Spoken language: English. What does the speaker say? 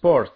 sports.